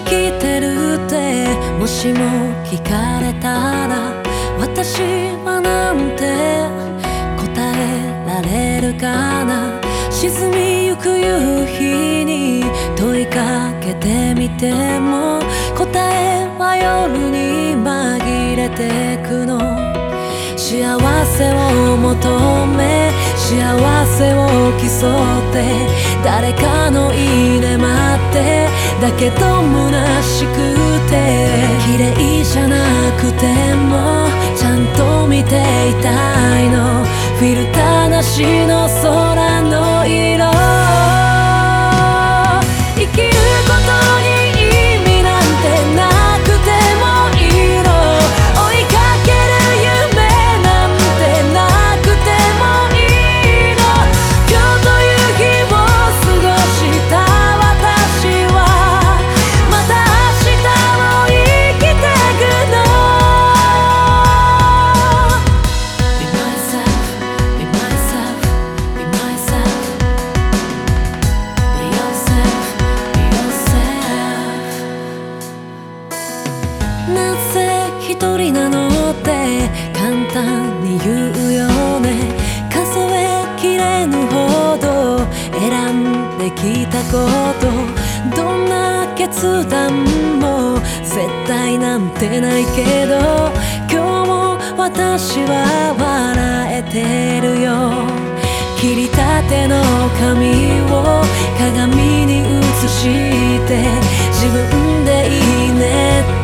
ってるってもしも聞かれたら私はなんて答えられるかな。沈みゆく夕日に問いかけてみても答えは夜に紛れてくの。幸せを求め幸せを競って誰かのいいね待ってだけど虚しくて綺麗じゃなくてもちゃんと見ていたいの。フィルターなしの空の色。一人なのって簡単に言うよね。数えきれぬほど選んできたこと。どんな決断も絶対なんてないけど。今日も私は笑えてるよ。切りたての髪を鏡に映して。自分でいいねって